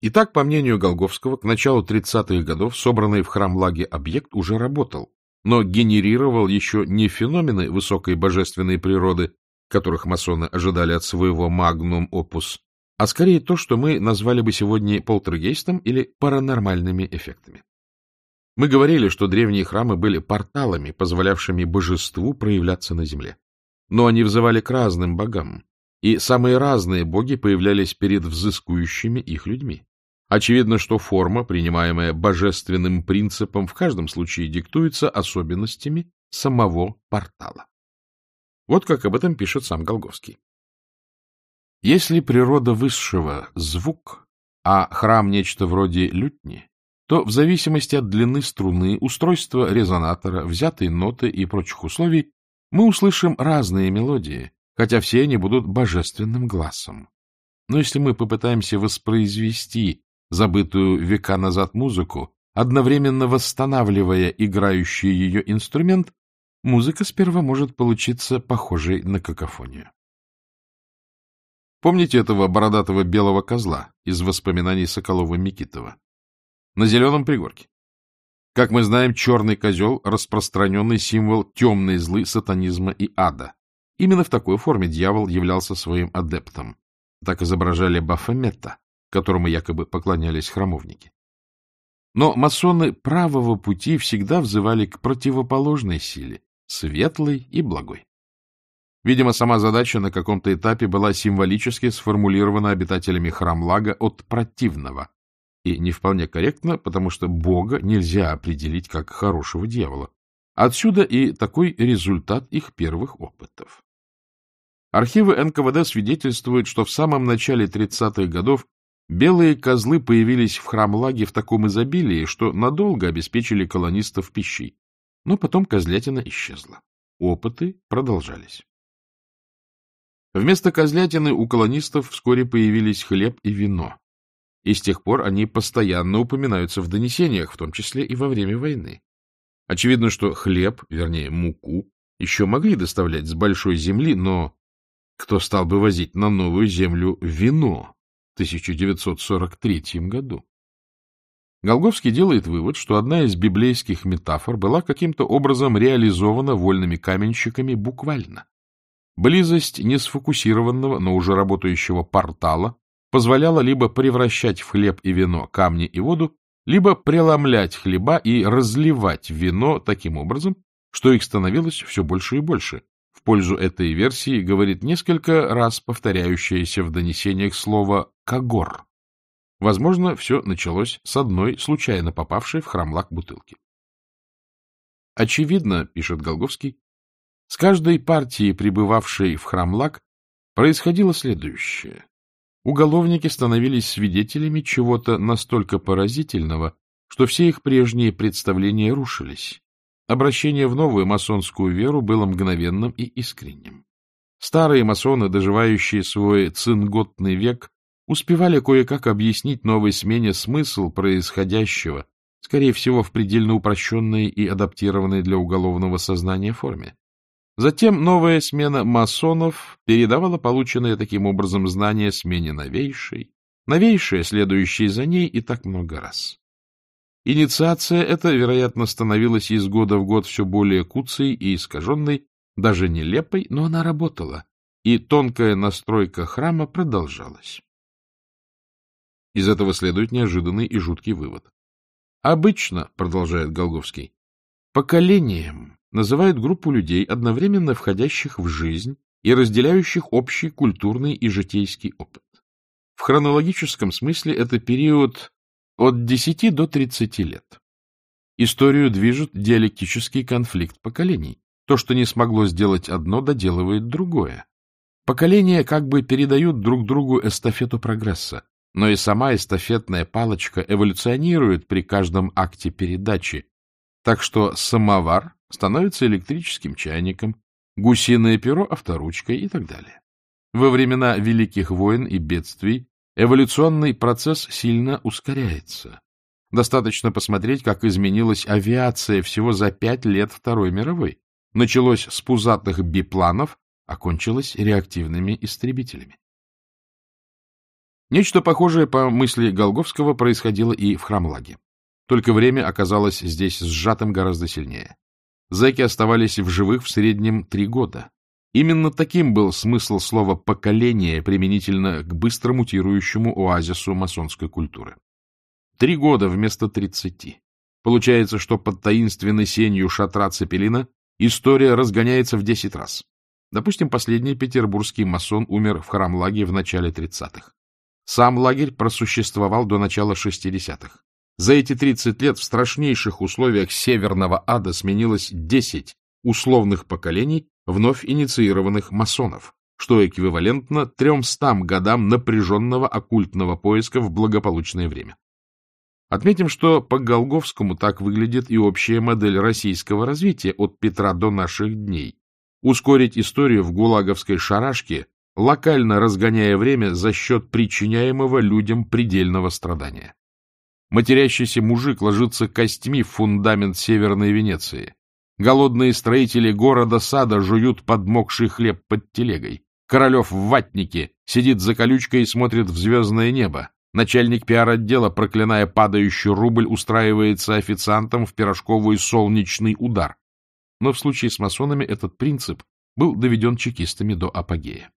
Итак, по мнению Голговского, к началу 30-х годов собранный в храм-лаге объект уже работал, но генерировал еще не феномены высокой божественной природы, которых масоны ожидали от своего магнум опус, а скорее то, что мы назвали бы сегодня полтергейстом или паранормальными эффектами. Мы говорили, что древние храмы были порталами, позволявшими божеству проявляться на земле. Но они взывали к разным богам, и самые разные боги появлялись перед взыскующими их людьми. Очевидно, что форма, принимаемая божественным принципом, в каждом случае диктуется особенностями самого портала. Вот как об этом пишет сам Голговский. Если природа высшего — звук, а храм — нечто вроде лютни, то в зависимости от длины струны, устройства резонатора, взятой ноты и прочих условий мы услышим разные мелодии, хотя все они будут божественным глазом. Но если мы попытаемся воспроизвести забытую века назад музыку, одновременно восстанавливая играющий ее инструмент, музыка сперва может получиться похожей на какофонию. Помните этого бородатого белого козла из воспоминаний Соколова-Микитова? На зеленом пригорке. Как мы знаем, черный козел — распространенный символ темной злы, сатанизма и ада. Именно в такой форме дьявол являлся своим адептом. Так изображали Бафомета, которому якобы поклонялись храмовники. Но масоны правого пути всегда взывали к противоположной силе, светлой и благой. Видимо, сама задача на каком-то этапе была символически сформулирована обитателями храмлага от противного, и не вполне корректно, потому что Бога нельзя определить как хорошего дьявола. Отсюда и такой результат их первых опытов. Архивы НКВД свидетельствуют, что в самом начале 30-х годов белые козлы появились в храмлаге в таком изобилии, что надолго обеспечили колонистов пищей. Но потом козлятина исчезла. Опыты продолжались. Вместо козлятины у колонистов вскоре появились хлеб и вино. И с тех пор они постоянно упоминаются в донесениях, в том числе и во время войны. Очевидно, что хлеб, вернее муку, еще могли доставлять с большой земли, но кто стал бы возить на новую землю вино 1943 году? Голговский делает вывод, что одна из библейских метафор была каким-то образом реализована вольными каменщиками буквально. Близость несфокусированного, но уже работающего портала позволяла либо превращать в хлеб и вино камни и воду, либо преломлять хлеба и разливать вино таким образом, что их становилось все больше и больше. Пользу этой версии говорит несколько раз повторяющееся в донесениях слово «кагор». Возможно, все началось с одной случайно попавшей в храмлак бутылки. Очевидно, пишет Голговский, с каждой партией, пребывавшей в храмлак, происходило следующее. Уголовники становились свидетелями чего-то настолько поразительного, что все их прежние представления рушились. Обращение в новую масонскую веру было мгновенным и искренним. Старые масоны, доживающие свой цинготный век, успевали кое-как объяснить новой смене смысл происходящего, скорее всего, в предельно упрощенной и адаптированной для уголовного сознания форме. Затем новая смена масонов передавала полученные таким образом знания смене новейшей, новейшая, следующая за ней, и так много раз. Инициация эта, вероятно, становилась из года в год все более куцей и искаженной, даже нелепой, но она работала, и тонкая настройка храма продолжалась. Из этого следует неожиданный и жуткий вывод. Обычно, продолжает Голговский, поколением называют группу людей, одновременно входящих в жизнь и разделяющих общий культурный и житейский опыт. В хронологическом смысле это период от 10 до 30 лет. Историю движет диалектический конфликт поколений. То, что не смогло сделать одно, доделывает другое. Поколения как бы передают друг другу эстафету прогресса, но и сама эстафетная палочка эволюционирует при каждом акте передачи, так что самовар становится электрическим чайником, гусиное перо — авторучкой и так далее. Во времена великих войн и бедствий эволюционный процесс сильно ускоряется. Достаточно посмотреть, как изменилась авиация всего за пять лет Второй мировой. Началось с пузатых бипланов, окончилось реактивными истребителями. Нечто похожее, по мысли Голговского, происходило и в Храмлаге. Только время оказалось здесь сжатым гораздо сильнее. Зэки оставались в живых в среднем три года. Именно таким был смысл слова «поколение» применительно к быстро мутирующему оазису масонской культуры. Три года вместо тридцати. Получается, что под таинственной сенью шатра Цепелина история разгоняется в десять раз. Допустим, последний петербургский масон умер в храмлаге в начале тридцатых. Сам лагерь просуществовал до начала шестидесятых. За эти 30 лет в страшнейших условиях северного ада сменилось 10 условных поколений вновь инициированных масонов, что эквивалентно 300 годам напряженного оккультного поиска в благополучное время. Отметим, что по Голговскому так выглядит и общая модель российского развития от Петра до наших дней. Ускорить историю в гулаговской шарашке локально разгоняя время за счет причиняемого людям предельного страдания. Матерящийся мужик ложится костьми в фундамент Северной Венеции. Голодные строители города-сада жуют подмокший хлеб под телегой. Королев в ватнике сидит за колючкой и смотрит в звездное небо. Начальник пиар-отдела, проклиная падающий рубль, устраивается официантом в пирожковый солнечный удар. Но в случае с масонами этот принцип был доведен чекистами до апогея.